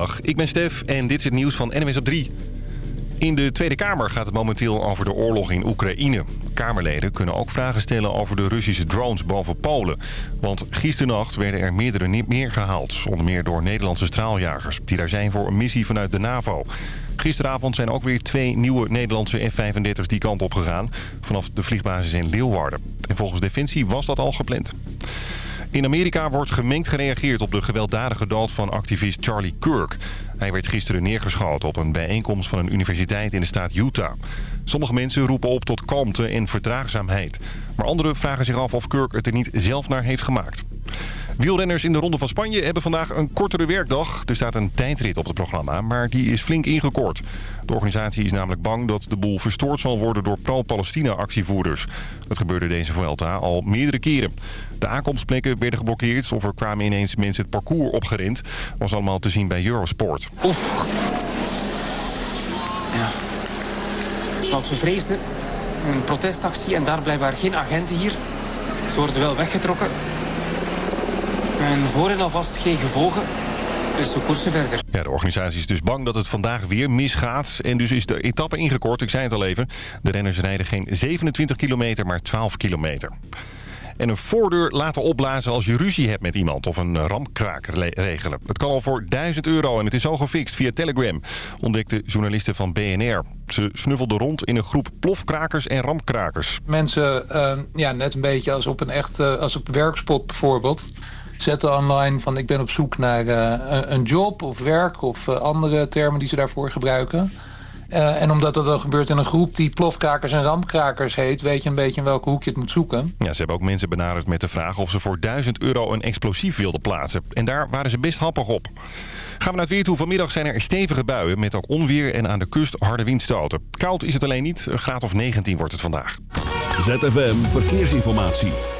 Ik ben Stef en dit is het nieuws van NMS op 3. In de Tweede Kamer gaat het momenteel over de oorlog in Oekraïne. Kamerleden kunnen ook vragen stellen over de Russische drones boven Polen. Want gisternacht werden er meerdere niet meer gehaald. Onder meer door Nederlandse straaljagers. Die daar zijn voor een missie vanuit de NAVO. Gisteravond zijn ook weer twee nieuwe Nederlandse F-35's die kant op gegaan. Vanaf de vliegbasis in Leeuwarden. En volgens Defensie was dat al gepland. In Amerika wordt gemengd gereageerd op de gewelddadige dood van activist Charlie Kirk. Hij werd gisteren neergeschoten op een bijeenkomst van een universiteit in de staat Utah. Sommige mensen roepen op tot kalmte en verdraagzaamheid. Maar anderen vragen zich af of Kirk het er niet zelf naar heeft gemaakt. Wielrenners in de Ronde van Spanje hebben vandaag een kortere werkdag. Er staat een tijdrit op het programma, maar die is flink ingekort. De organisatie is namelijk bang dat de boel verstoord zal worden door pro-Palestina-actievoerders. Dat gebeurde deze Vuelta al meerdere keren. De aankomstplekken werden geblokkeerd of er kwamen ineens mensen het parcours opgerend. Dat was allemaal te zien bij Eurosport. Oef. Ja. Wat we vreesden, een protestactie en daar blijkbaar geen agenten hier. Ze worden wel weggetrokken. En voor en alvast geen gevolgen. Dus we koersen verder. Ja, de organisatie is dus bang dat het vandaag weer misgaat. En dus is de etappe ingekort, ik zei het al even. De renners rijden geen 27 kilometer, maar 12 kilometer. En een voordeur laten opblazen als je ruzie hebt met iemand of een ramkraak regelen. Het kan al voor 1000 euro en het is al gefixt via Telegram, ontdekte journalisten van BNR. Ze snuffelden rond in een groep plofkrakers en ramkrakers. Mensen, uh, ja, net een beetje als op een echt, uh, als op werkspot bijvoorbeeld zetten online van ik ben op zoek naar uh, een job of werk of uh, andere termen die ze daarvoor gebruiken. Uh, en omdat dat dan gebeurt in een groep die plofkrakers en ramkrakers heet... weet je een beetje in welke hoek je het moet zoeken. Ja, ze hebben ook mensen benaderd met de vraag of ze voor 1000 euro een explosief wilden plaatsen. En daar waren ze best happig op. Gaan we naar het weer toe. Vanmiddag zijn er stevige buien met ook onweer en aan de kust harde windstoten. Koud is het alleen niet. Een graad of 19 wordt het vandaag. ZFM Verkeersinformatie.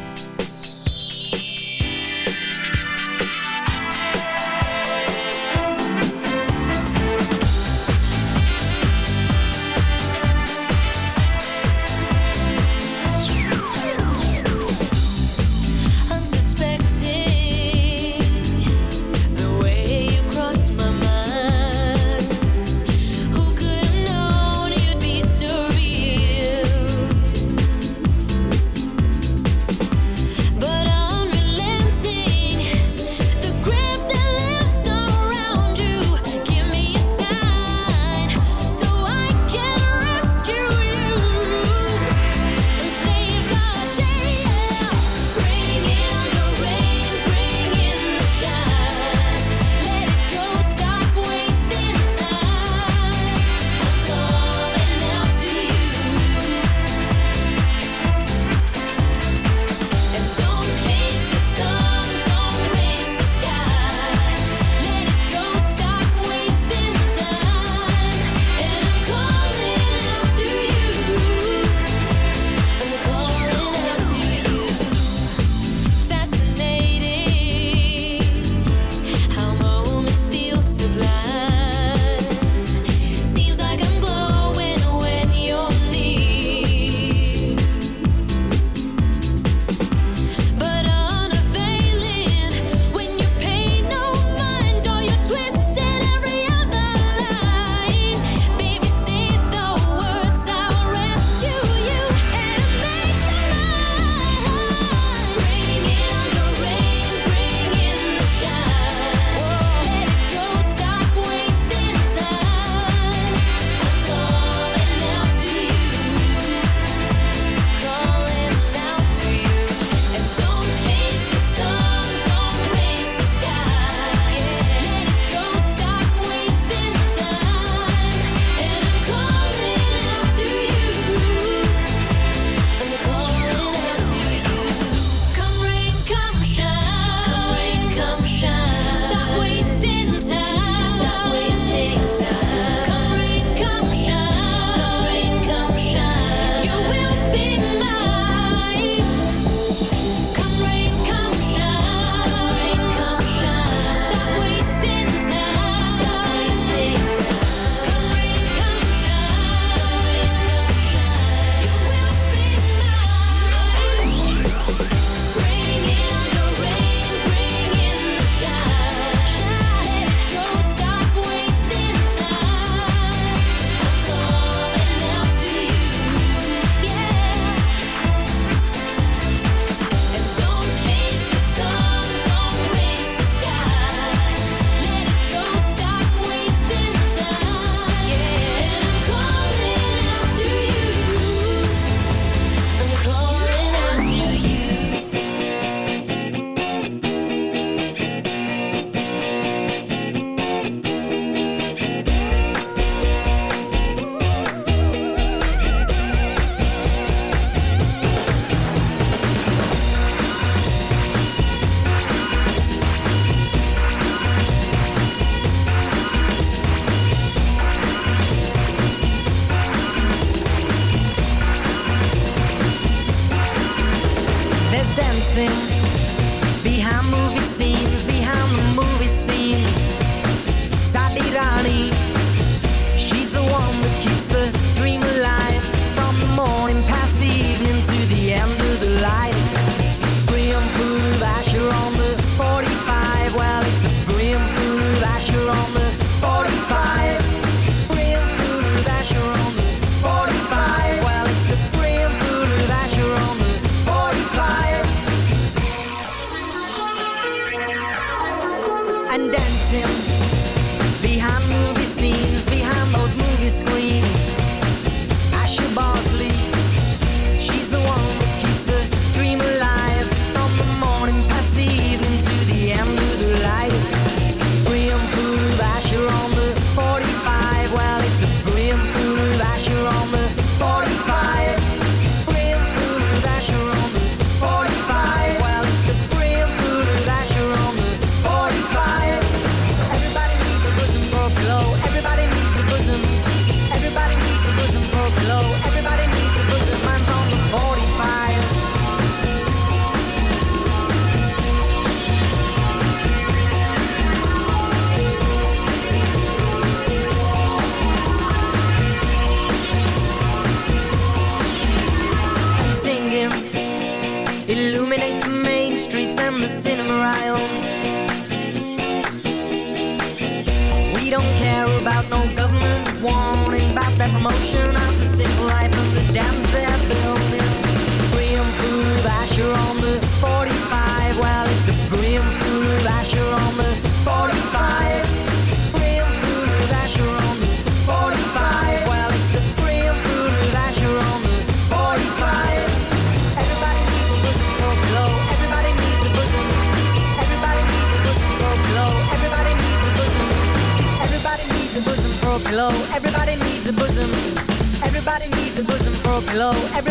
hello.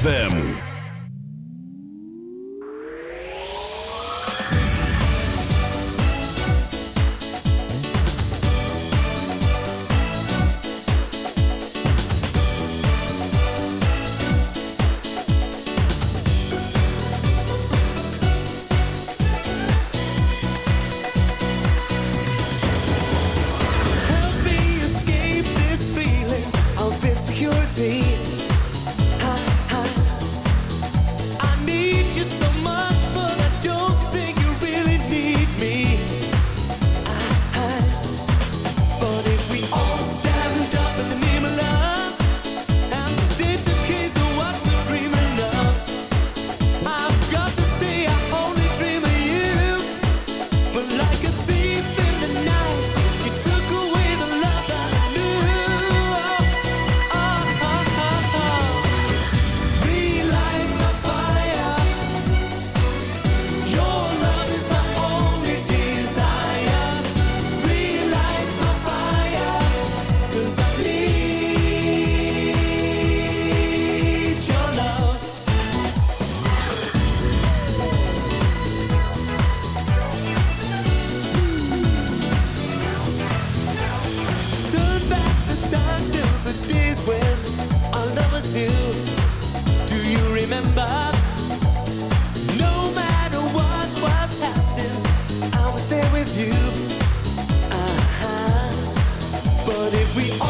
ZFM. But if we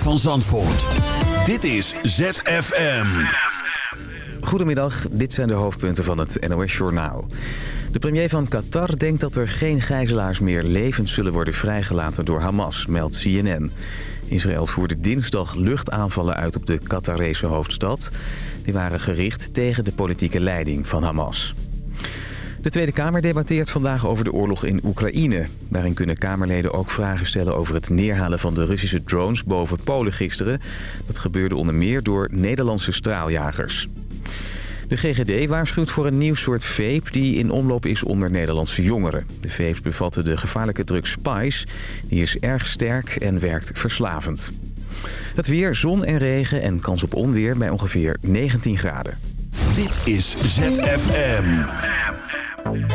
Van Zandvoort. Dit is ZFM. Goedemiddag, dit zijn de hoofdpunten van het NOS-journaal. De premier van Qatar denkt dat er geen gijzelaars meer levend zullen worden vrijgelaten door Hamas, meldt CNN. Israël voerde dinsdag luchtaanvallen uit op de Qatarese hoofdstad. Die waren gericht tegen de politieke leiding van Hamas. De Tweede Kamer debatteert vandaag over de oorlog in Oekraïne. Daarin kunnen Kamerleden ook vragen stellen over het neerhalen van de Russische drones boven Polen gisteren. Dat gebeurde onder meer door Nederlandse straaljagers. De GGD waarschuwt voor een nieuw soort vape die in omloop is onder Nederlandse jongeren. De vapes bevatten de gevaarlijke drug Spice. Die is erg sterk en werkt verslavend. Het weer, zon en regen en kans op onweer bij ongeveer 19 graden. Dit is ZFM. Thank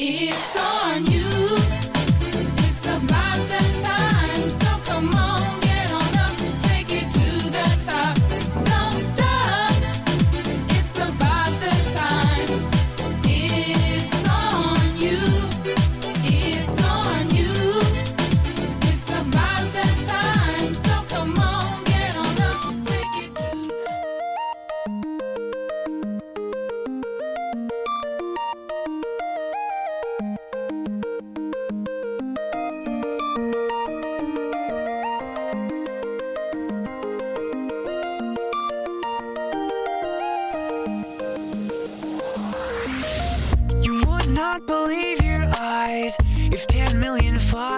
It's on you. If 10 million followers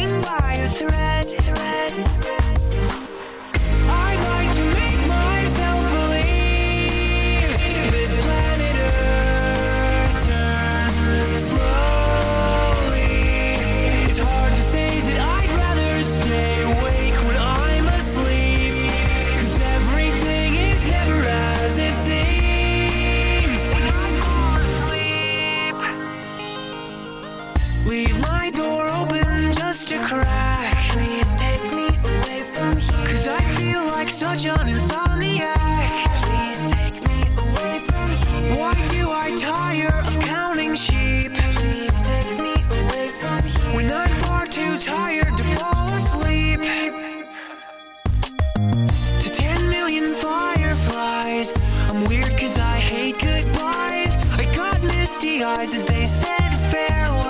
misty eyes as they said farewell.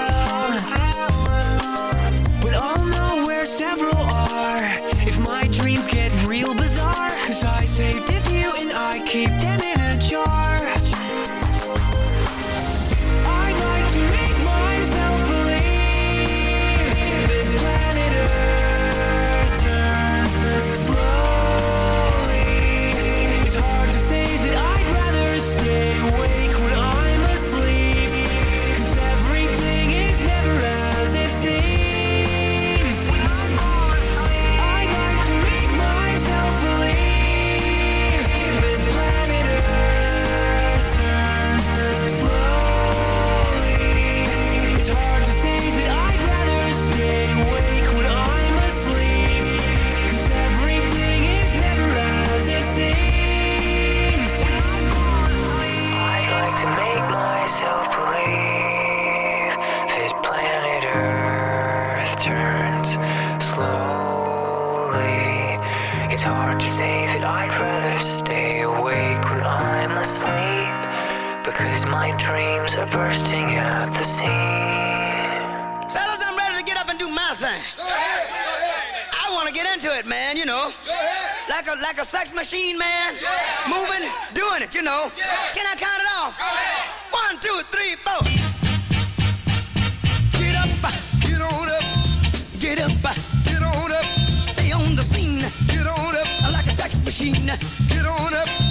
But I'll know where several are if my dreams get real bizarre. Cause I saved if you and I keep dreams are bursting at the seams. Fellas, I'm ready to get up and do my thing. Go ahead. I want to get into it, man, you know. Go ahead. Like a like a sex machine, man. Yeah. Moving, doing it, you know. Yeah. Can I count it off? Go ahead. One, two, three, four. Get up, get on up, get up, get on up. Stay on the scene. Get on up. Like a sex machine. Get on up.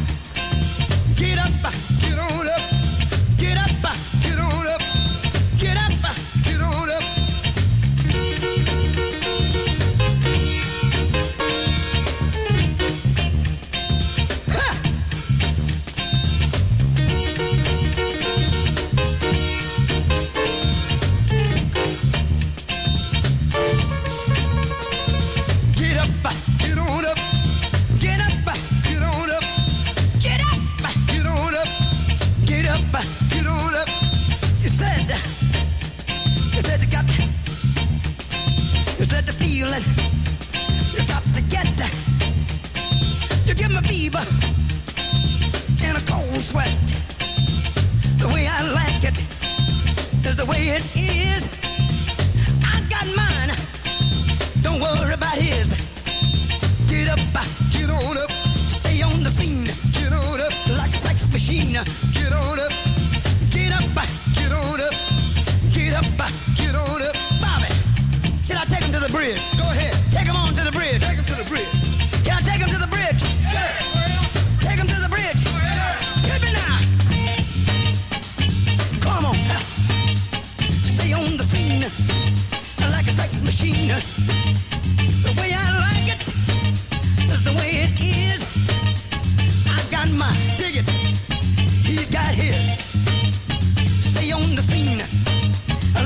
this machine the way I like it, is the way it is. I got my ticket, he's got his. Stay on the scene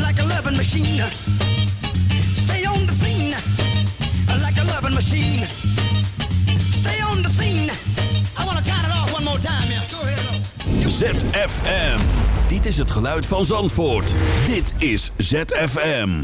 like a loving machine. Stay on the scene like a loving machine. Stay on the scene. I want to count it off one more time. Yeah. Go ahead. ZFM. Dit is het geluid van Zandvoort. Dit is ZFM.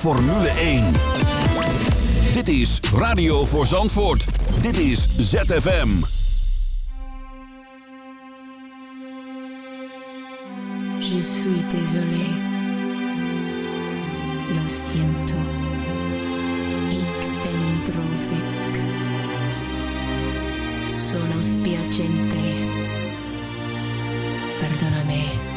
Formule 1. Dit is Radio voor Zandvoort. Dit is ZFM. Je suis désolé. Lo siento. Ik ben droevig. Sono spiacente. Perdonami. Before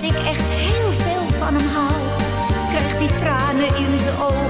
dat ik echt heel veel van hem hou. Krijgt die tranen in zijn ogen